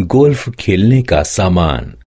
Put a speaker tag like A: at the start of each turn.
A: Golf खेलने का सामान।